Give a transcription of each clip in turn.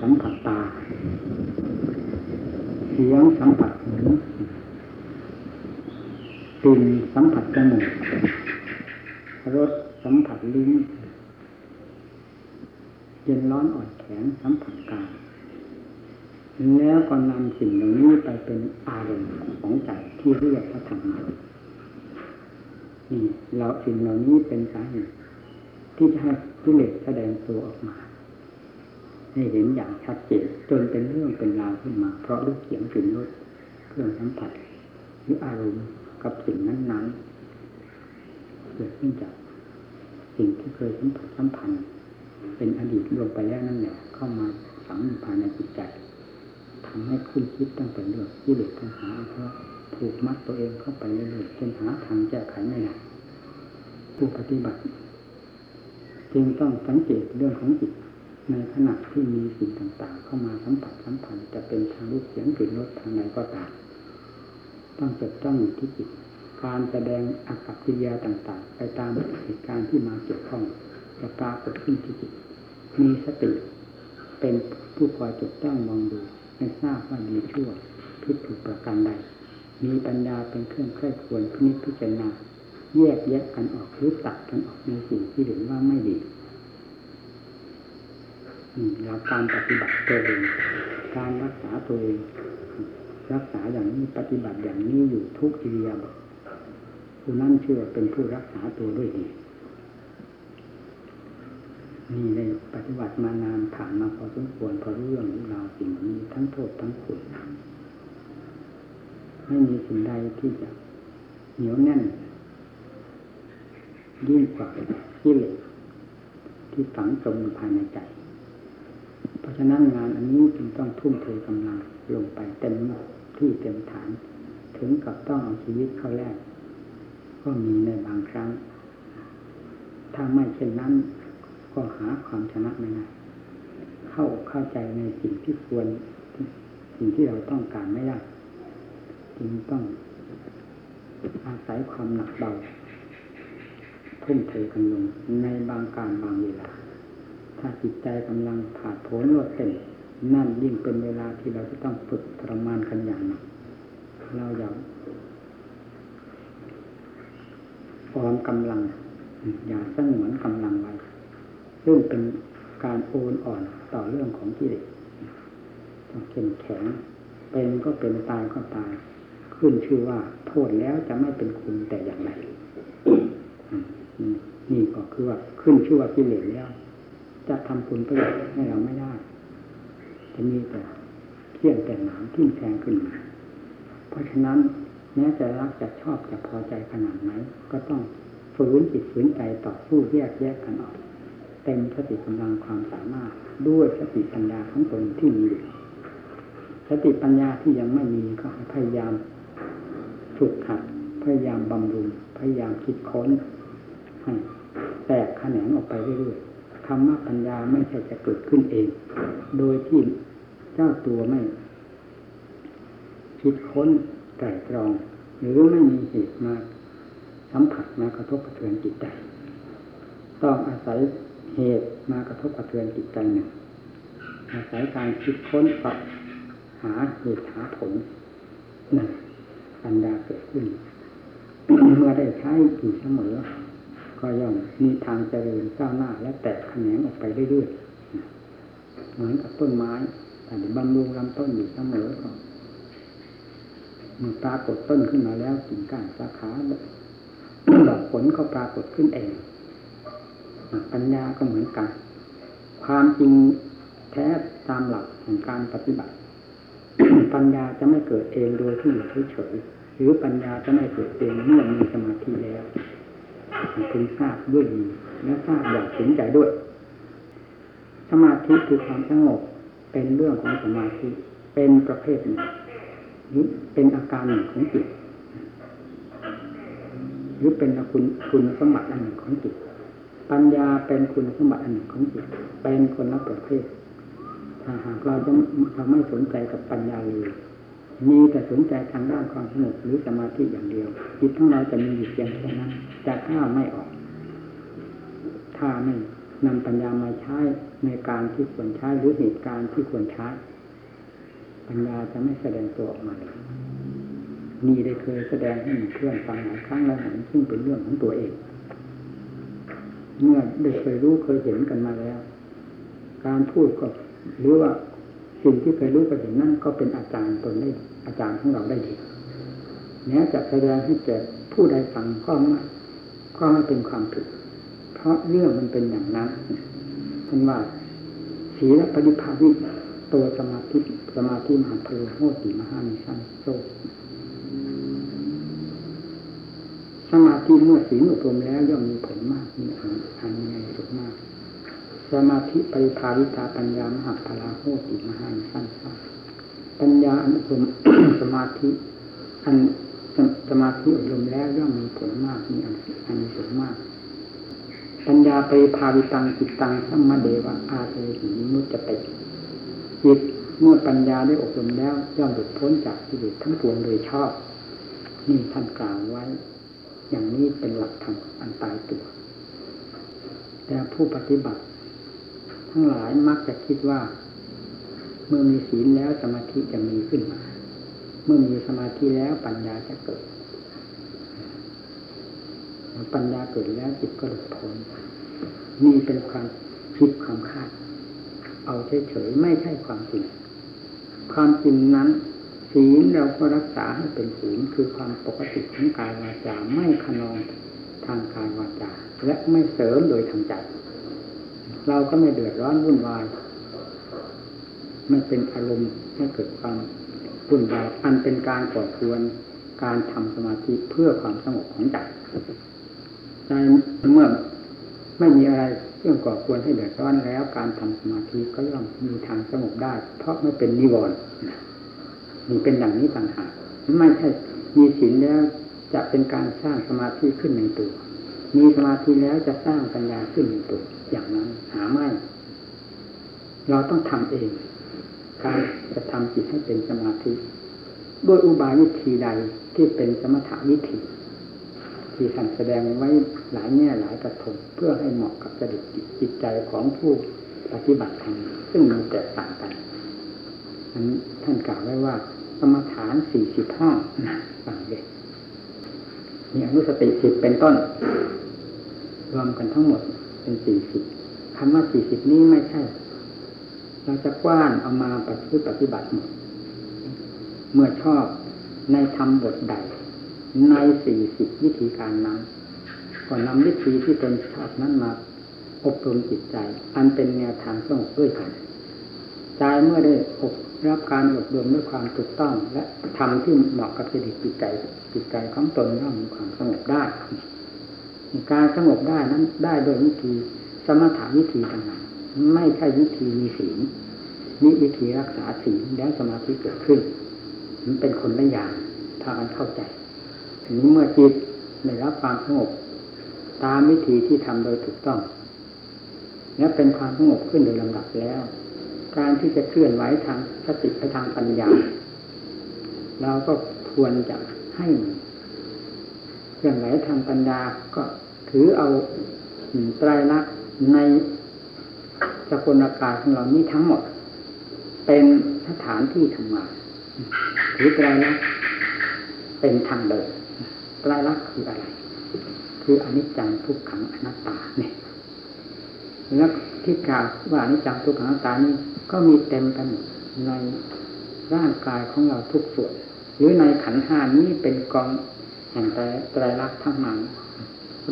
สัมผัสตา เสียงสัมผัสหูกลิ่นสัมผัสจมูกรสสัมผัสลิ้นเย็นร้อนอ่อนแข็งสัมผัสกายแล้วก็นำสิ่งเหล่านี้ไปเป็นอารมณ์ของใจที่เรียกว่าธรรมะนี่เราสิ่งเหล่านี้เป็นสาเหตุที่จะให้กิเลสแสดงตัวออกมา ให้เห็นอย่างชัดเจนจนเป็นเรื่องเป็นราวขึ้นมา เพราะรูปเสียงกลิ่นรสเครื่องสัมผัสหรืออารมณ์กับสิ่งนั้นๆเกิดขึ้นจากสิ่งที่เคยสัมผัสสัมพันธ์เป็นอดีตลงไปแล้วนั่นแหละเข้ามาฝังอยู่ภายในจิตใจทำให้คุ้นคิดตั้งแต่เรื่องที่เหลือปัญหาเพราะถูกมัดตัวเองเข้าไปเรื่อยๆจนหาทางแก้ไขไม่ได้ผู้ปฏิบัติ จึงต้องสังเกตเรื่องของจิต ในขณะที่มีสิ่งต่างๆ เข้ามาสัมผัสสัมพันธ์จะเป็นทางรูปเสียงกลิ่นรสทางใดก็ตามต้องจดจ้องอยู่ที่จิตการแสดงอากับกิริยาต่างๆ ไปตามเหตุการณ์ที่มาเกี่ยวข้องจะปรากฏขึ้นที่จิตมีสติเป็นผู้คอยจดจ้องมองดูไม่ทราบว่าดีชั่วพิถูกประการใด มีปัญญาเป็นเครื่องใคร่ควรพินิจพิจารณาแยกแยะกันออกหรือตัดกันออกในสิ่งที่เห็นว่าไม่ดี หลักการปฏิบัติตัวเองการรักษาตัวเองรักษาอย่างนี้ปฏิบัติอย่างนี้อยู่ทุกอิริยาบผู้นั่นเชื่อเป็นผู้รักษาตัวด้วยดีนี่ในปฏิบัติมานานผ่านมาพอสมควรพอรู้เรื่องราวสิ่งนี้ทั้งโทษทั้งคุณไม่มีสิ่งใดที่จะเหนียวแน่นยิ่งกว่าที่เหล็กที่ฝังจมภายในใจ เพราะฉะนั้นงานอันนี้จึงต้องทุ่มเทกำลังลงไปเต็มที่เต็มฐาน ถึงกับต้องเอาชีวิตเข้าแรก ก็มีในบางครั้ง ถ้าไม่เช่นนั้น ก็หาความชนะไม่ได้เข้าเข้าใจในสิ่งที่ควร สิ่งที่เราต้องการไม่ได้จึงต้องอาศัยความหนักเบาทุ่มเทกันลงในบางการบางเวลา ถ้าจิตใจกำลังผ่าโผนโลดเต้นนั่นยิ่งเป็นเวลาที่เราจะต้องฝึกทรมานกันอย่างหนักเราอย่าฟอมกำลัง อย่าสงวนกำลังไว้ซึ่งเป็นการโอนอ่อนต่อเรื่องของกิเลสต้องเข้มแข็งเป็นก็เป็นตายก็ตาย ขึ้นชื่อว่า โทษแล้วจะไม่เป็นคุณแต่อย่างไรนี่ก็คือว่าขึ้นชื่อว่ากิเลสแล้ว จะทำคุณประโยชน์ให้เราไม่ได้จะมีแต่เที่ยงแต่หนามทิ่มแทงขึ้นมา เพราะฉะนั้นแม้จะรักจะชอบจะพอใจขนาดไหน ก็ต้องฝืนจิตฝืนใจต่อสู้แยกแยกกันออก เต็มสติกำลังความสามารถด้วยสติปัญญาของตนที่มีอยู่สติปัญญาที่ยังไม่มีก็พยายามฝึกหัดพยายามบำรุงพยายามคิดค้นให้แตกแขนงออกไปเรื่อยๆ รรมะปัญญาไม่ใช่จะเกิดขึ้นเอง โดยที่เจ้าตัวไม่คิดค้นไตรตรอง หรือไม่มีเหตุมาสัมผัสมากระทบกระเทือนจิตใจ ต้องอาศัยเหตุมากระทบกระเทือนจิตใจหนึ่งอาศัยการคิดค้นปับหาเหตุหาผลนั่นปัญญาเกิดขึ้นเมื่อได้ใช้อยู่เสมอ ก็ย่อมมีทางเจริญก้าวหน้า และแตกแขนงออกไปเรื่อยๆเหมือนกับต้นไม้แต่บำรุงลำต้นอยู่เสมอก็เมื่อปรากฏต้นขึ้นมาแล้วกิ่งก้านสาขาดอกผลก็ปรากฏขึ้นเองปัญญาก็เหมือนกัน ความจริงแท้ตามหลักของการปฏิบัติ ปัญญาจะไม่เกิดเองโดยที่อยู่เฉยๆหรือปัญญาจะไม่เกิดเองเมื่อมีสมาธิแล้ว พึงทราบด้วยดีและทราบอย่างถึงใจด้วย สมาธิคือความสงบเป็นเรื่องของสมาธิเป็นประเภทหนึ่งหรือเป็นอาการหนึ่งของจิตหรือเป็นคุณคุณสมบัติอันหนึ่งของจิตปัญญาเป็นคุณสมบัติอันหนึ่งของจิตเป็นคนละประเภทถ้าหากเราจะเราไม่สนใจกับปัญญาเลย มีแต่สนใจทางด้านความสงบหรือสมาธิอย่างเดียว จิตของเราจะมีอยู่เพียงแค่นั้นจะข้าวไม่ออก ถ้าไม่นำปัญญามาใช้ในการที่ควรใช้หรือเหตุการณ์ที่ควรใช้ ปัญญาจะไม่แสดงตัวออกมาเลยนี่ได้เคยแสดงให้เพื่อนฟังหลายครั้งแล้วหนซึ่งเป็นเรื่องของตัวเอง เมื่อได้เคยรู้เคยเห็นกันมาแล้ว การพูดก็หรือว่าสิ่งที่เคยรู้เคยเห็นนั่นก็เป็นอาจารย์ตนได้ อาจารย์ของเราได้ดีแม้จะแสดงให้แก่ผู้ใดฟังก็ไม่ก็ไม่เป็นความผิด เพราะเรื่องมันเป็นอย่างนั้นเป็นว่าศีลปฏิภาวิตัวสมาธิสมาธิมหาพลโหติมหานิสันโซสมาธิเมื่อศีลอบรมแล้วย่อมมีผลมากมีอันอันมีสุดมาก สมาธิปริภาวิตาปัญญามหาพลาโหติมหานิสันโซ ปัญญาอันอบรมสมาธิ อันสมาธิอบรมแล้วย่อมมีผลมากมีอันมีสุดมาก ปัญญาไปพาวิตังจิตตังสัมมาเดวะอาเตหิมุจจติจิตเมื่อปัญญาได้อบรมแล้วย่อมหลุดพ้นจากกิเลสทั้งปวงโดยชอบ นี่ท่านกล่าวไว้ อย่างนี้เป็นหลักธรรมอันตายตัว แต่ผู้ปฏิบัติ ทั้งหลายมักจะคิดว่า เมื่อมีศีลแล้วสมาธิจะมีขึ้นมา เมื่อมีสมาธิแล้วปัญญาจะเกิดปัญญาเกิดแล้วจิตก็หลุดพ้นนี่เป็นความคิดความคาด เอาเฉยๆไม่ใช่ความจริง ความจริงนั้นศีลเราก็รักษาให้เป็นศีลคือความปกติของกายวาจาไม่ขนองทางกายวาจาและไม่เสริมโดยทางใจเราก็ไม่เดือดร้อนวุ่นวาย ไม่เป็นอารมณ์ให้เกิดความวุ่นวายอันเป็นการก่อควรการทำสมาธิเพื่อความสงบของใจใจเมื่อไม่มีอะไรเรื่องก่อควรให้เดือดร้อนแล้ว การทำสมาธิก็ย่อมมีทางสงบได้ เพราะไม่เป็นนิวรณ์นี่เป็นอย่างนี้ต่างหากไม่ใช่มีศีลแล้วจะเป็นการสร้างสมาธิขึ้นในตัว มีสมาธิแล้วจะสร้างปัญญาขึ้นในตัว อย่างนั้นหาไม่ เราต้องทำเอง การจะทำจิตให้เป็นสมาธิด้วยอุบายวิธีใดที่เป็นสมถะวิธีที่ท่านแสดงไว้หลายแง่หลายกระทงเพื่อให้เหมาะกับจริตจิตใจของผู้ปฏิบัติธรรมซึ่งมันแตกต่างกันนั้นท่านกล่าวไว้ว่าสมถานสี่สิบห้องนะฟังเลยมีอนุสติสิบเป็นต้น รวมกันทั้งหมดเป็นสี่สิบคำว่าสี่สิบนี้ไม่ใช่ เราจะกว้านเอามาปฏิปฏิบัติหมดเมื่อชอบในธรรมบทใด ในสี่สิบวิธีการนั้นก็นำวิธีที่ตนชอบนั้นมาอบรมจิตใจ อันเป็นแนวทางสงบด้วยกันใจเมื่อได้อบรับการอบรมด้วยความถูกต้อง และทำที่เหมาะกับจิตจิตใจจิตใจของตนย่อมมีความสงบได้การสงบได้นั้นได้โดยวิธีสมถาวิธีต่างๆ ไม่ใช่วิธีมีศีลนี่วิธีรักษาศีลแล้วสมาธิเกิดขึ้น มันเป็นคนละอย่างพากันเข้าใจถึงเมื่อจิตได้รับความสงบตามวิธีที่ทำโดยถูกต้องและเป็นความสงบขึ้นโดยลำดับแล้ว การที่จะเคลื่อนไหวทางสติไปทางปัญญาเราก็ควรจะให้เคลื่อนไหวทางปัญญาก็ถือเอาไตรลักษณ์ใน สกุลกายของเรานี้ทั้งหมด เป็นสถานที่ทำงานถือไตรลักษณ์เป็นทางเดินไตรลักษณ์คืออะไร คืออนิจจังทุกขังอนัตตาเนี่ยแล้วที่กล่าวว่าอนิจจังทุกขังอนัตตานี่ก็มีเต็มกันในร่างกายของเราทุกส่วน หรือในขันห้านี้เป็นกองแห่งไตรลักษณ์ทั้งนั้น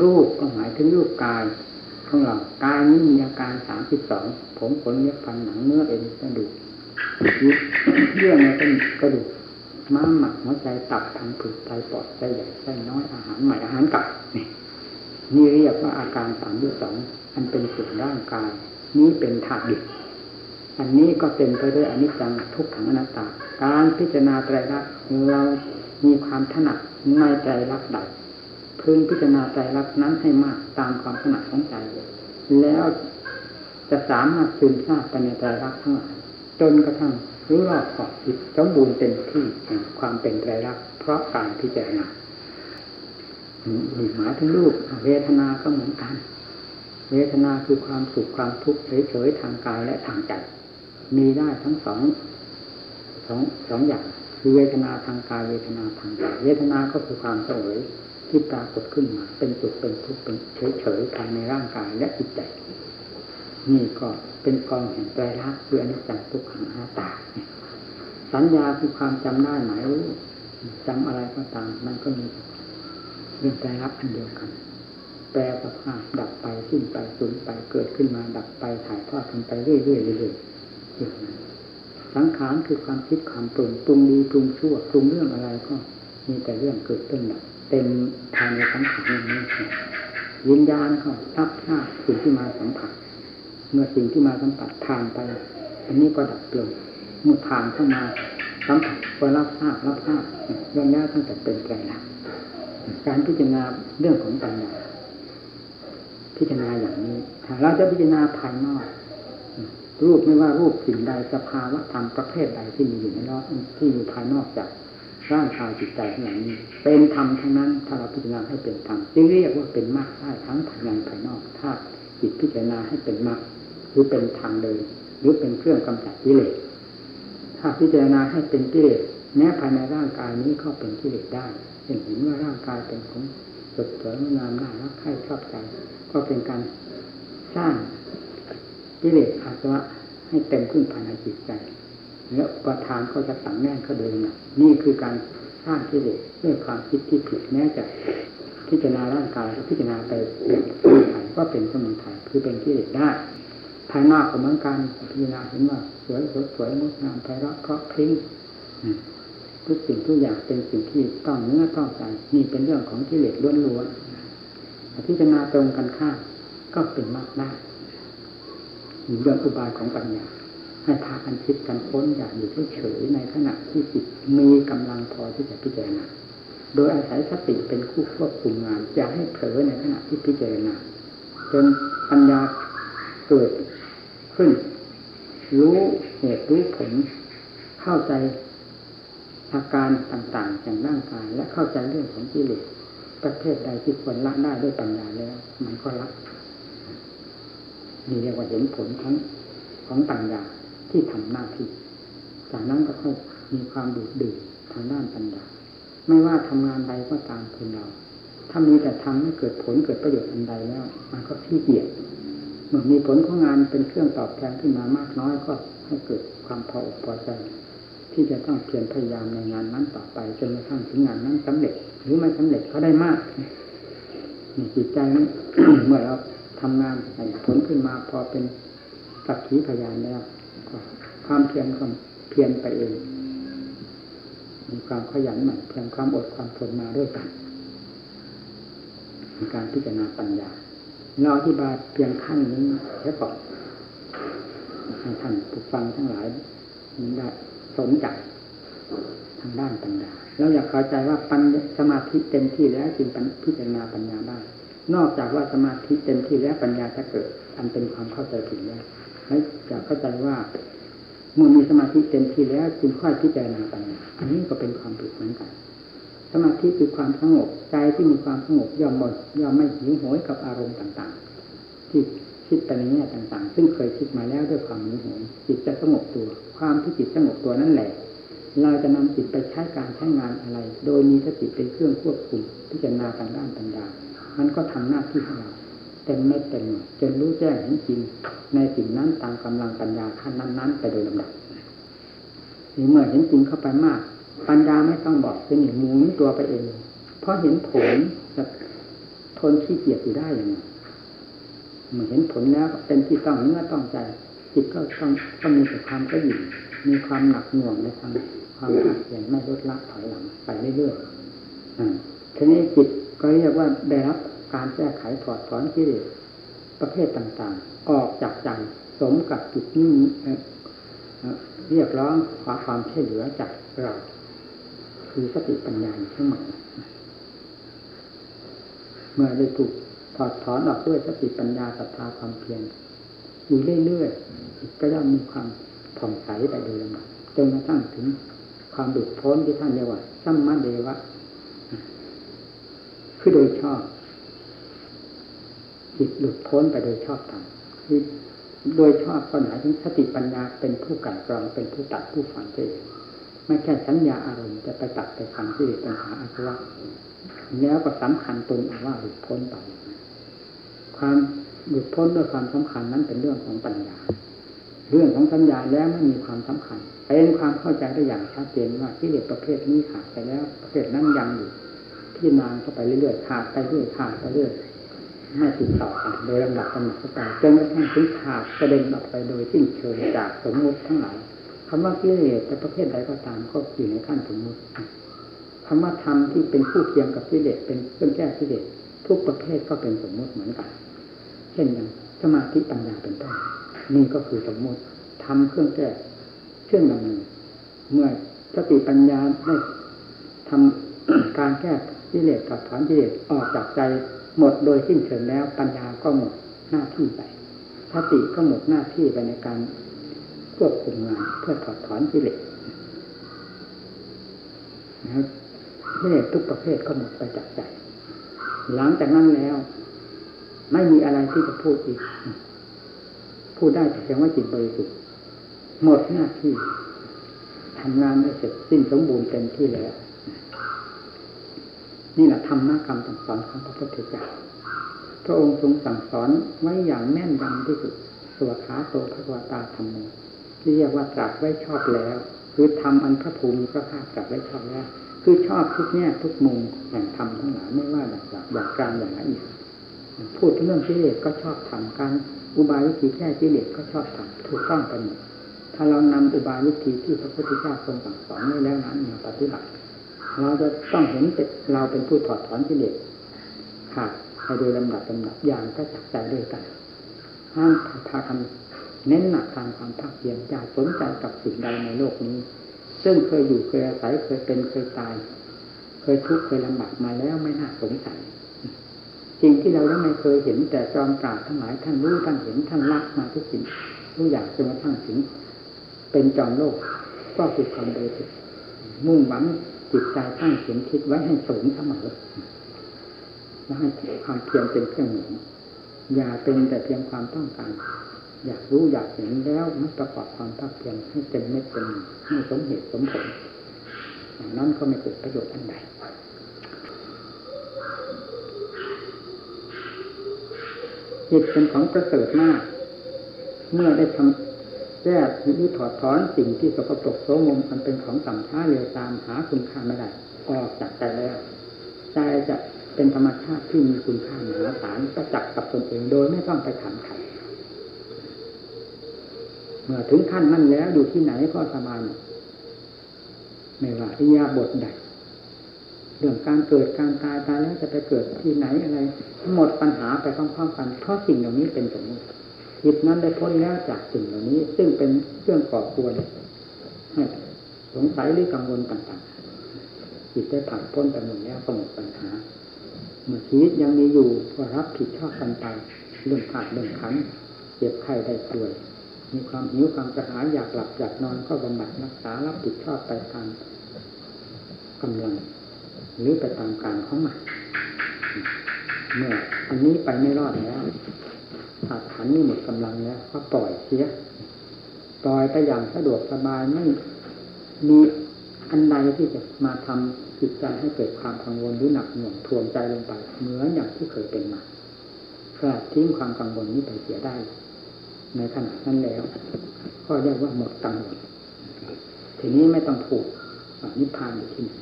รูปก็หมายถึงรูปกาย ของเรากายนี้มีอาการสามสิบสองผมขนเล็บฟันหนังเนื้อเอ็นกระดูกเยื่อในกระดูกม้ามหมักหัวใจตับทางผืดไตปอดไส้ใหญ่ไส้น้อยอาหารใหม่อาหารเก่านี่นี่เรียกว่าอาการสามที่สองอันเป็นส่วนร่างกาย นี้เป็นธาตุดิบอันนี้ก็เต็มไปด้วยอนิจจังทุกขังอนัตตา การพิจารณาไตรลักษณ์เรามีความถนัดในไตรลักษณ์ใด พึงพิจารณาไตรลักนั้นให้มากตามความถนัดของใจแล้วจะสามารถซึมซาบไปในไตรลักทั้งหลายจนกระทั่งรู้รอบขอบจิตสมบูรณ์เต็มที่ความเป็นไตรลักเพราะการพิจารณาหมายถึงรูปเวทนาก็เหมือนกัน เวทนาคือความสุขความทุกข์เฉยๆทางกายและทางใจ มีได้ทั้งสองสองสองอย่างคือเวทนาทางกายเวทนาทางใจเวทนาก็คือความเฉย ที่ปรากฏขึ้นมา เป็นสุขเป็นทุกข์เป็นเฉยๆภายในร่างกายและจิตใจ นี่ก็เป็นกองแห่งไตรลักษณ์คืออนิจจังทุกขังอนัตตาสัญญาคือความจำได้หมายรู้จำอะไรก็ตามมันก็มีเรื่องไตรลักษณ์อันเดียวกัน แปลสภาพดับไปสิ้นไปสูญไปเกิดขึ้นมาดับไปถ่ายทอดกันไปเรื่อยๆเรื่อยๆสังขารคือความคิดความปรุงปรุงดีปรุงชั่วปรุงเรื่องอะไรก็มีแต่เรื่องเกิดขึ้นดับ เต็มภายในสังขารนี้วิญญาณเขารับทราบสิ่งที่มาสัมผัส เมื่อสิ่งที่มาสัมผัสทานไป อันนี้ก็ดับลงเมื่อทานเข้ามาสัมผัสก็รับทราบรับทราบเรื่องนี้ตั้งแต่เป็นไตรลักษณ์การพิจารณาเรื่องของปัญญาพิจารณาอย่างนี้ถ้าเราจะพิจารณาภายนอกรูปไม่ว่ารูปสิ่งใดสภาวะธรรมประเภทใดที่มีอยู่ในรอบที่อยู่ภายนอกจาก ร่างกายจิตใจอย่างนี้เป็นธรรมทั้งนั้นถ้าเราพิจารณาให้เป็นธรรมจึงเรียกว่าเป็นมรรคได้ทั้งภายในภายนอกถ้าจิตพิจารณาให้เป็นมรรคหรือเป็นทางเดินหรือเป็นเครื่องกำจัดกิเลสถ้าพิจารณาให้เป็นกิเลสแม้ภายในร่างกายนี้ก็เป็นกิเลสได้เห็นว่าร่างกายเป็นของสดสวยงามน่ารักใคร่ชอบใจก็เป็นการสร้างกิเลสอาสวะให้เต็มขึ้นภายในจิตใจ แล้วประธานก็จะสั่งแน่นเขาเดินนี่คือการสร้างกิเลสด้วยความคิดที่ผิดแม้จะพิจารณาร่างกายพิจารณาไปเป็นสมุทัยก็เป็นสมุทัยคือเป็นกิเลสได้ภายนอกก็เหมือนกันพิจารณาเห็นว่าสวยสดสวยงดงามไพเราะเพราะพริ้งทุกสิ่งทุกอย่างเป็นสิ่งที่ต้องเนื้อต้องใจนี่เป็นเรื่องของกิเลสล้วนๆพิจารณาตรงกันข้ามก็เป็นมากได้เรื่องอุบายของปัญญา ให้พากันคิดกันพ้นอย่าอยู่เฉยในขณะที่จิตมีกำลังพอที่จะพิจารณาโดยอาศัยสติเป็นคู่ควบคุมงานอย่าให้เผลอในขณะที่พิจารณาจนปัญญาเกิดขึ้น รู้เหตุรู้ผล เข้าใจอาการต่างๆอย่างร่างกายและเข้าใจเรื่องของกิเลสประเภทใดที่ควรละได้ด้วยปัญญาแล้ว มันก็ละนี่เรียกว่าเห็นผลของของปัญญา ที่ทำหน้าที่จากนั้นก็ค่อยมีความดูดดื่มทางด้านปัญญาไม่ว่าทำงานใดก็ตามคนเรา ถ้ามีแต่ทำให้เกิดผลเกิดประโยชน์อันใดแล้ว มันก็ขี้เกียจเมื่อมีผลของงานเป็นเครื่องตอบแทนขึ้นมามากน้อยก็ให้เกิดความพออกพอใจที่จะต้องเพียรพยายามในงานนั้นต่อไปจนกระทั่งถึงงานนั้นสำเร็จ หรือไม่สำเร็จก็ได้มากนี่จิตใจนี้เมื่อเราทำงานผลขึ้นมาพอเป็นสักขีพยานแล้ว ความเพียรความเพียรไปเอง มีความขยันหมั่นเพียรความอดความทนมาด้วยกันในการพิจารณาปัญญาเราอธิบายเพียงขั้นนี้แค่ก่อนให้ท่านผู้ฟังทั้งหลายได้สนใจทางด้านปัญญาแล้วอยากเข้าใจว่าปัญสมาธิเต็มที่แล้วจึงพิจารณาปัญญาได้ นอกจากว่าสมาธิเต็มที่แล้วปัญญาจะเกิด อันเป็นความเข้าใจผิดแล้ว ให้อยากเข้าใจว่าเมื่อมีสมาธิเต็มที่แล้วจึงค่อยพิจารณาปัญญาอันนี้ก็เป็นความผิดเหมือนกัน สมาธิคือความสงบใจที่มีความสงบย่อมหมดย่อมไม่หิวโหยกับอารมณ์ต่างๆ ที่คิดไปในแง่ต่างๆ ซึ่งเคยคิดมาแล้วด้วยความหิวโหยจิตจะสงบตัว ความที่จิตสงบตัวนั่นแหละเราจะนำจิตไปใช้การใช้งานอะไร โดยมีสติเป็นเครื่องควบคุมพิจารณาทางด้านปัญญา มันก็ทำหน้าที่ของเรา เต็มไม่เต็มจนรู้แจ้งเห็นจริง ในสิ่งนั้นตามกำลังปัญญาขั้นนั้น ๆ ไปโดยลำดับนี่เมื่อเห็นจริงเข้าไปมาก ปัญญาไม่ต้องบอกเป็นหนึ่งมูนตัวไปเอง เพราะเห็นผลจะทนขี้เกียจอยู่ได้อย่างไรเมื่อเห็นผลแล้วเป็นที่ต้องเนื้อต้องใจจิตก็ต้องก็มีแต่ความกระยิ่มีความหนักหน่วงในทางความขัดแย้งไม่ลดละถอยหลังไปเรื่อยๆอ่าทีนี้จิตก็เรียกว่าได้รับ การแก้ไขถอดถอนกิเลสประเภทต่างๆ ออกจากใจสมกับจุดนี้เรียกร้องขอความช่วยเหลือจากเรา คือสติปัญญาทั้งหมดเมื่อได้ถูกถอดถอนออกด้วยสติปัญญาศรัทธาความเพียรอยู่เรื่อยๆก็ย่อมมีความผ่องใสไปโดยลำดับจนกระทั่งถึงความดุดพ้นที่ท่านเรียกว่าสัมมาเดวะคือโดยชอบ จิตหลุดพ้นไปโดยชอบธรรมคือโดยชอบก็หมายถึงสติปัญญาเป็นผู้กันกรองเป็นผู้ตัดผู้ฝังเองไม่ใช่สัญญาอารมณ์จะไปตัดไปฟังที่เด็ปัญหาอาสวะแล้วก็สำคัญตนว่าหลุดพ้นไปความหลุดพ้นด้วยความสำคัญนั้นเป็นเรื่องของปัญญา เรื่องของสัญญาแล้วไม่มีความสำคัญเป็นความเข้าใจได้อย่างชัดเจนว่าที่เด็ประเภทนี้ขาดไปแล้วประเภทนั้นยังอยู่ที่นานเข้าไปเรื่อยๆขาดไปเรื่อยขาดไปเรื่อย ไม่ติดต่อกันโดยลำดับลำดับเข้าไปจนกระทั่งถึงขาดกระเด็นออกไปโดยสิ้นเชิงจากสมมติทั้งหลายคำว่ากิเลสแต่ประเภทใดก็ตามก็อยู่ในขั้นสมมติคำว่าธรรมที่เป็นผู้เคียงกับกิเลสเป็นเครื่องแก้กิเลสทุกประเภทก็เป็นสมมติเหมือนกัน เช่นอย่างสมาธิปัญญาเป็นต้นนี่ก็คือสมมติทำเครื่องแก้เครื่องดำเนินเมื่อสติปัญญาได้ทำการแก้กิเลสตัดถอนกิเลสออกจากใจ หมดโดยสิ้นเชิงแล้วปัญญาก็หมดหน้าที่ไปสติก็หมดหน้าที่ไปในการควบคุมงานเพื่อถอดถอนกิเลสนะครับกิเลสทุกประเภทก็หมดไปจากใจ หลังจากนั้นแล้ว ไม่มีอะไรที่จะพูดอีก พูดได้แต่เพียงว่าจิตบริสุทธิ์หมดหน้าที่ทำงานได้เสร็จสิ้นสมบูรณ์เต็มที่แล้ว นี่แหละธรรมะคำสั่งสอนของพระพุทธเจ้าพระองค์ทรงสั่งสอนไว้อย่างแน่นยำที่สุดสวขาโตภควตาธรรมโมที่เรียกว่าตรัสไว้ชอบแล้ว คือทำอันพระภูมิพระภาคตรัสไว้ชอบแล้ว คือชอบทุกแง่ทุกมุมแห่งธรรมทั้งหลายไม่ว่าแบบอย่างกลางอย่างละเอียดพูดเรื่องกิเลสก็ชอบทำการอุบายวิธีแก้กิเลสก็ชอบทำถูกต้องไปหมดถ้าเรานำอุบายวิธีที่พระพุทธเจ้าทรงสั่งสอนไว้แล้วนั้นมาปฏิบัติ เราจะต้องเห็นเป็นเราเป็นผู้ถอดถอนกิเลสขาดไปโดยลำดับลำดับอย่างก็จักใจด้วยกันห้ามพาทำเน้นหนักทางความภาคเพียรอย่าสนใจกับสิ่งใดในโลกนี้ ซึ่งเคยอยู่เคยอาศัยเคยเป็นเคยตาย เคยทุกข์เคยลำบากมาแล้วไม่น่าสงสัยสิ่งที่เราไม่เคยเห็นแต่จอมปราบทั้งหลายท่านรู้ท่านเห็นท่านรักมาทุกสิ่งทุกอย่างจนกระทั่งถึงเป็นจอมโลกก็คือความบริสุทธิ์มุ่งหวัง จิตใจตั้งเข็มคิดไว้ให้สูงเสมอและให้ความเพียรเป็นเครื่องหนุนอย่าเป็นแต่เพียงความต้องการ อยากรู้อยากเห็นแล้วไม่ประกอบความภาคเพียรให้เต็มเม็ดเต็มหน่วยให้สมเหตุสมผลอย่างนั้นก็ไม่เกิดประโยชน์อันใดจิตเป็นของประเสริฐมาก เมื่อได้ทำ ก้หรือถอดถอนสิ่งที่สกปรกโสมมมันเป็นของต่ำช้าเร็วตามหาคุณค่าไม่ได้ออกจากใจแล้วใจจะเป็นธรรมชาติที่มีคุณค่ามหาศาลประจักษ์กับตนเองโดยไม่ต้องไปถามใครเมื่อถึงขั้นนั้นแล้วอยู่ที่ไหนก็สบายไม่ว่าอิยาบทใดเรื่องการเกิดการตายตายแล้วจะไปเกิดที่ไหนอะไร หมดปัญหาไปพร้อมๆกันเพราะสิ่งเหล่านี้เป็นสมมติ จิตนั้นได้พ้นแล้วจากสิ่งเหล่านี้ ซึ่งเป็นเครื่องก่อกวนให้สงสัยหรือกังวลต่างๆ จิตได้ผ่านพ้นไปหมดแล้วก็หมดปัญหาเมื่อชีวิตยังมีอยู่ก็รับผิดชอบกันไปเรื่องขาดเรื่องขันเจ็บไข้ได้ป่วย มีความหิวความกระหายอยากหลับอยากนอนก็บำบัดรักษารับผิดชอบไปตามกำลังหรือไปตามการของมันเมื่ออันนี้ไปไม่รอดแล้ว อาขันนี่หมดกำลังแล้วก็ปล่อยเสียปล่อยไปอย่างสะดวกสบายไม่มีอันใดที่จะมาทำจิตใจให้เกิดความกังวลหรือหนักหน่วงทวงใจลงไป เหมือนอย่างที่เคยเป็นมาสลัดทิ้งความกังวลนี้ไปเสียได้ ในขณะนั้นแล้ว ก็เรียกว่าหมดกังวลทีนี้ไม่ต้องผูกนิพพานอยู่ที่ไหน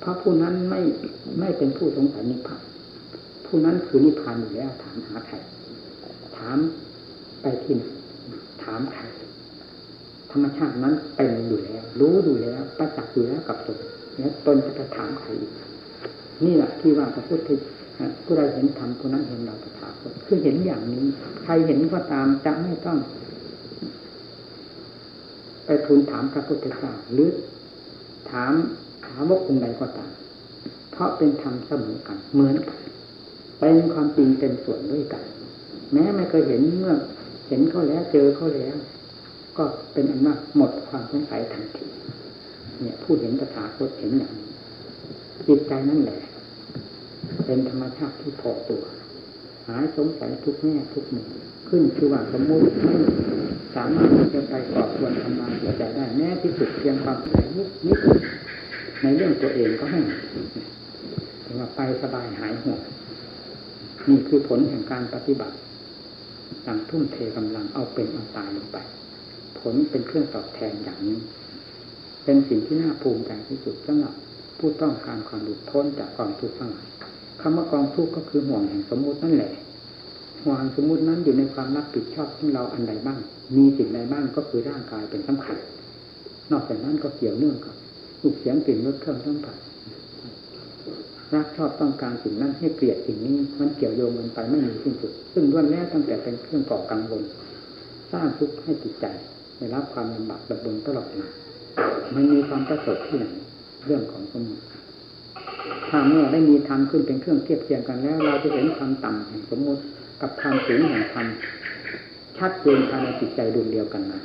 เพราะผู้นั้นไม่ไม่เป็นผู้สงสัยนิพพานผู้นั้นคือนิพพานอยู่แล้วถามหาใครามไปที่ไหนถามใครธรรมชาตินั้นเป็นอยู่แล้ว รู้อยู่แล้วประจักษ์อยู่แล้วกับตนแล้วตนจะไปถามใครอีกนี่แหละที่ว่าพระพุทธผู้ใดเห็นธรรมผู้นั้นเห็นเราตถาคตคือเห็นอย่างนี้ ใครเห็นก็ตามจะไม่ต้อง ไปทูลถามพระพุทธเจ้าหรือถามถามว่าองค์ใดก็ตาม เพราะเป็นธรรมเสมอกันเหมือนกันเป็นความจริงเต็มส่วนด้วยกัน แม้ไม่เคยเห็นเมื่อเห็นเขาแล้วเจอเขาแล้ว ก็เป็นอันว่าหมดความสงสัยทันทีเนี่ยผู้เห็นตถาคตเห็นอย่างจิตใจนั่นแหละ เป็นธรรมชาติที่พอตัว หายสงสัยทุกแง่ทุกมุมขึ้นคือว่าสมมุติไม่สามารถที่จะไปก่อควรทำงานจิตใจได้แม้ที่สุดเพียงความสงนิดนิดในเรื่องตัวเองก็ให้ถึงว่าไปสบายหายห่วงนี่คือผลแห่งการปฏิบัติ ดังทุ่มเทกำลังเอาเป็นเอาตายลงไป ผลเป็นเครื่องตอบแทนอย่างนี้ เป็นสิ่งที่น่าภูมิใจที่สุดสำหรับผู้ต้องการความหลุดพ้นจากกองทุกข์ทั้งหลายคำว่ากองทุกข์ก็คือห่วงแห่งสมมุตินั่นแหละห่วงสมมุตินั้นอยู่ในความรับผิดชอบของเราอันใดบ้าง มีสิ่งใดบ้างก็คือร่างกายเป็นสำคัญ นอกจากนั้นก็เกี่ยวเนื่องกับลูกเสียงกลิ่นรสเครื่องสัมผัส รักชอบต้องการสิ่งนั้นให้เกลียดสิ่งนี้มันเกี่ยวโยงกันไปไม่มีสิ้นสุด ซึ่งล้วนแล้วตั้งแต่เป็นเครื่องก่อกังวลสร้างทุกข์ให้จิตใจได้รับความลำบากระบนตลอดมาไม่มีความประสบที่ไหนเรื่องของสมมติถ้าเมื่อได้มีธรรมขึ้นเป็นเครื่องเทียบเทียงกันแล้ว เราจะเห็นความต่ำแห่งสมมติกับความสูงแห่งธรรมชัดเจนภายในจิตใจดวงเดียวกันนะ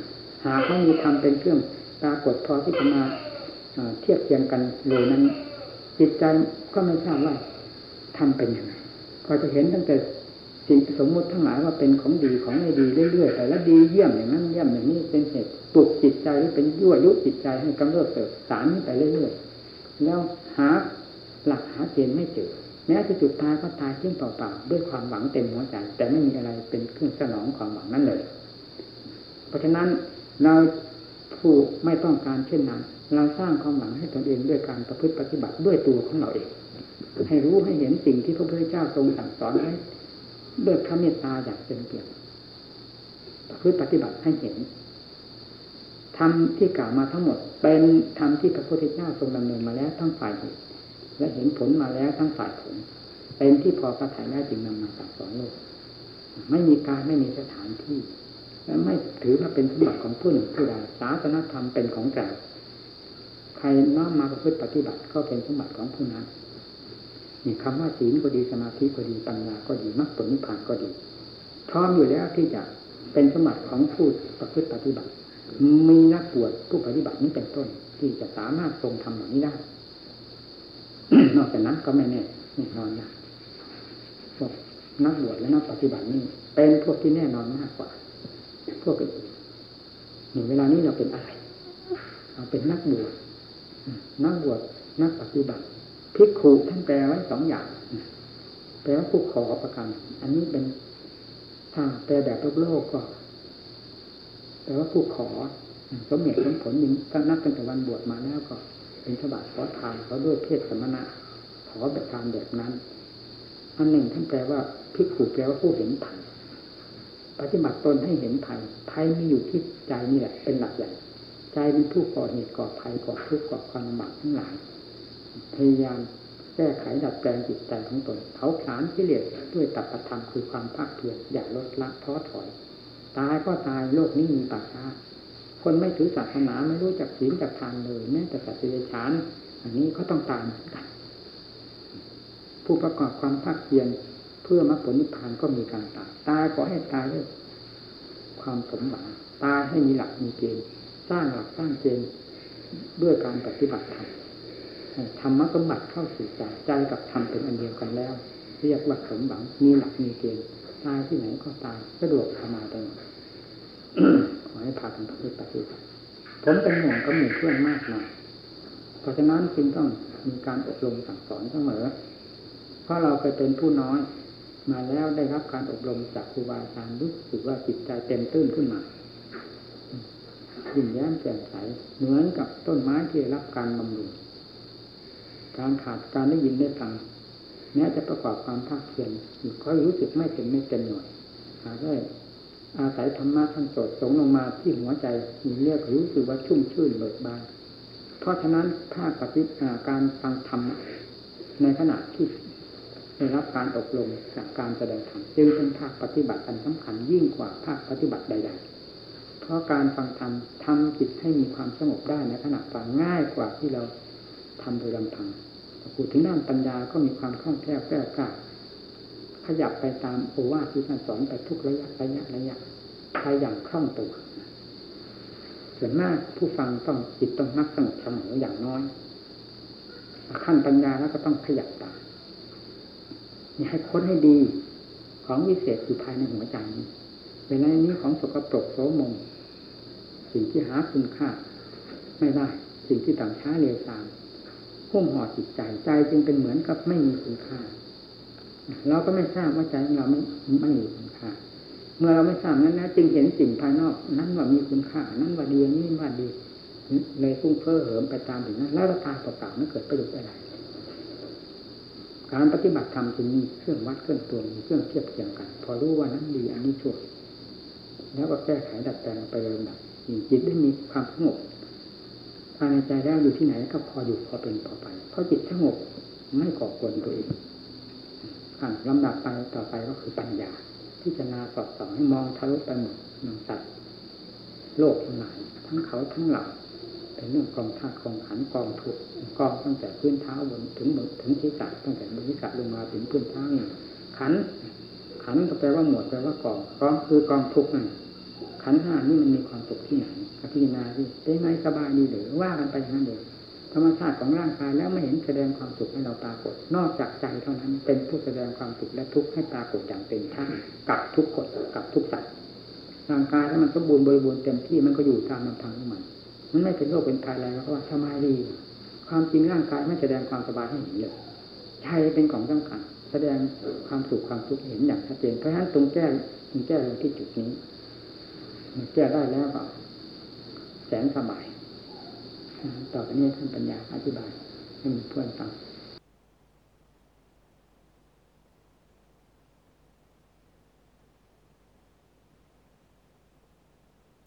หากไม่มีธรรมเป็นเครื่องปรากฏพอที่จะมาเทียบเทียงกันเลยนั้น จิตใจก็ไม่ทราบว่าทำเป็นยังไงก็จะเห็นตั้งแต่สิ่งสมมุติทั้งหลายว่าเป็นของดีของไม่ดีเรื่อยๆไปแล้วดีเยี่ยมอย่างนั้นเยี่ยมอย่างนี้เป็นเหตุปลุกจิตใจหรือเป็นยั่วยุจิตใจให้กำเริบเติบสารนี้ไปเรื่อยๆแล้วหาหลักหาเกณฑ์ไม่เจอแม้ที่สุดตายก็ตายเพียงเปล่าๆด้วยความหวังเต็มหัวใจแต่ไม่มีอะไรเป็นเครื่องสนองความหวังนั้นเลย เพราะฉะนั้นเราผู้ไม่ต้องการเช่นนั้น เราสร้างความหวังให้ตนเองด้วยการประพฤติปฏิบัติด้วยตัวของเราเอง ให้รู้ให้เห็นสิ่งที่พระพุทธเจ้าทรงสั่งสอนไว้ด้วยพระเมตตาอย่างเต็มเปี่ยมประพฤติปฏิบัติให้เห็นธรรมที่กล่าวมาทั้งหมด เป็นธรรมที่พระพุทธเจ้าทรงดำเนินมาแล้วทั้งฝ่ายเหตุและเห็นผลมาแล้วทั้งฝ่ายผล เป็นที่พอประทัยได้จึงนำมาสั่งสอนโลก ไม่มีการไม่มีสถานที่ และไม่ถือว่าเป็นสมบัติของผู้หนึ่งผู้ใดศาสนธรรมเป็นของเราง ใครน้อมมาประพฤติปฏิบัติก็เป็นสมบัติของผู้นั้นนี่คำว่าศีลก็ดีสมาธิก็ดีปัญญาก็ดีมรรคผลนิพพานก็ดี พร้อมอยู่แล้วที่จะเป็นสมบัติของผู้ประพฤติปฏิบัติ มีนักบวชผู้ปฏิบัตินี้เป็นต้น ที่จะสามารถทรงทำอย่านี้ได้ นอกจากนั้นก็ไม่แน่แน่นอนนะพวกนักบวชและนักปฏิบัตินี่เป็นพวกที่แน่นอนมากกว่า พวกอื่นเวลานี้เราเป็นอะไร เราเป็นนักบวช นักบวชนักปฏิบัติพิกขุท่านแปลไว้สองอย่างแปลว่าผู้ขอประกัน อันนี้เป็นถ้าแปลแบบโลกโลกก็แปลว่าผู้ขอสมเหตุสมผลยิ่งตั้งนับตั้งแต่วันบวชมาแล้วก็ เป็นฉบับขอทานเขาด้วยเพศสมณะขอแบบทานแบบนั้น อันหนึ่งท่านแปลว่าพิกขุแปลว่าผู้เห็นภัยปฏิบัติตนให้เห็นภัยภัยมีอยู่ที่ใจนี่แหละเป็นหลักใหญ่ ใจเป็นผู้ก่อเหตุก่อภัยก่อทุกข์ก่อความลำบากทั้งหลายพยายามแก้ไขดัดแปลงจิตใจของตนเขาขานกิเลสด้วยตัปธรรมคือความภาคเพียรอย่าลดละท้อถอย ตายก็ตายโลกนี้มีป่าช้าคนไม่ถือศาสนาไม่รู้จักศีลจักทานเลยแม้แต่สัตยชานอันนี้เขาต้องตายเหมือนกันผู้ประกอบความภาคเพียรเพื่อมรรคผลนิพพานก็มีการตายตายขอให้ตายด้วยความสมหวังตายให้มีหลักมีเกณฑ์ สร้างหลักสร้างเกณฑ์ด้วยการปฏิบัติธรรมธรรมะสมบัติเข้าสู่ใจใจกับธรรมเป็นอันเดียวกันแล้ว เรียกว่าสมหวังมีหลักมีเกณฑ์ตายที่ไหนก็ตายสะดวกสบายไปหมดขอให้พากันปฏิบัติผมเป็นห่วงกับหมู่เพื่อนมากนะเพราะฉะนั้นจึงต้องมีการอบรมสั่งสอนเสมอ เพราะเราเคยเป็นผู้น้อย มาแล้วได้รับการอบรมจากครูบาอาจารย์รู้สึกว่าจิตใจเต็มตื้นขึ้นมา ยิ้มแย้มแจ่มใสเหมือนกับต้นไม้ที่รับการบำรุงการขาดการได้ยินได้ฟังแม้จะประกอบความภาคเพียรก็รู้สึกไม่เต็มไม่เต็มหน่วยหาได้อาศัยธรรมะท่านสดสงลงมาที่หัวใจมีเรียกรู้สึกว่าชุ่มชื่นเบิกบานเพราะฉะนั้นภาคปฏิการฟังธรรมในขณะที่ได้รับการอบรมจากการแสดงธรรมจึงเป็นภาคปฏิบัติอันสำคัญยิ่งกว่าภาคปฏิบัติใดๆ ราะการฟังธรรมทำจิตให้มีความสงบได้ในขณะฟังง่ายกว่าที่เราทำโดยลำพังพูดถึงด้านปัญญาก็มีความคล่องแคล่วแก้วกล้าขยับไปตามโอวาทที่ท่านสอนไปทุกระยะระยะระยะไปอย่างคล่องตัวส่วนมากผู้ฟังต้องจิตต้องนักสงบเสมออย่างน้อยขั้นปัญญาแล้วก็ต้องขยับตามนี่ให้ค้นให้ดีของวิเศษอยู่ภายในหัวใจนี้เวลานี้ของสกปรกโสมม สิ่งที่หาคุณค่า ไม่ได้ สิ่งที่ต่างช้าเร็วตามพุ่มห่อจิตใจใจจึงเป็นเหมือนกับไม่มีคุณค่า เราก็ไม่ทราบว่าใจของเราไม่ไม่มีคุณค่า เมื่อเราไม่ทราบนั้นนะจึงเห็นสิ่งภายนอกนั้นว่ามีคุณค่า นั้นว่าดีนี่ว่าดีเลยพุ่งเพ้อเหิมไปตามถึงนั้นแล้วตาเปล่าๆไม่เกิดประโยชน์อะไร การปฏิบัติธรรมจึงมีเครื่องวัดเครื่องตวงมีเครื่องเทียบเทียงกัน พอรู้ว่านั้นดีอันนี้ชั่วแล้วก็แก้ไขดัดแปลงไปเลยแบบ จิตได้มีความสงบภายในใจแล้วอยู่ที่ไหนก็พออยู่พอเป็นพอไป เพราะจิตสงบไม่ก่อกวนตัวเองลำดับไปต่อไปก็คือปัญญาพิจารณาสอบสองให้มองทะลุไปหมดนองสัตว์โลกทั้งหลายทั้งเขาทั้งเหล่าเป็นเรื่องกองธาตุกองขันกองทุกกองตั้งแต่พื้นเท้าบนถึงบนถึงศีรษะตั้งแต่บนศีรษะลงมาถึงพื้นเท้านี่ขันขันก็แปลว่าหมวดแปลว่ากองกองคือกองทุกนั่น ขันห้านี่มันมีความสุขที่ไหนพิจารณาที่เป็นไงสบายดีหรือว่ากันไปอย่นั้นเองธรรมชาติของร่างกายแล้วไม่เห็นแสดงความสุขให้เราปรากฏ นอกจากใจเท่านั้นเป็นผู้แสดงความสุขและทุกข์ให้ปรากฏอย่างเต็มที่กับทุกคนกับทุกสัตว์ร่างกายถ้ามันสมบูรณ์บริบูรณ์เต็มที่มันก็อยู่ตามลำพังของมันมันไม่เป็นโรคเป็นภัยอะไรเพราะว่าสบายดีความจริงร่างกายไม่แสดงความสบายให้เห็นเลยใจเป็นของสำคัญแสดงความสุขความทุกข์เห็นอย่างชัดเจนเพราะฉะนั้นตรงแก้ตรงแก้ลงที่จุดนี้ แก้ได้แล้วก็แสนสบาย ต่อไปนี้ท่านปัญญาอธิบายให้เพื่อนฟัง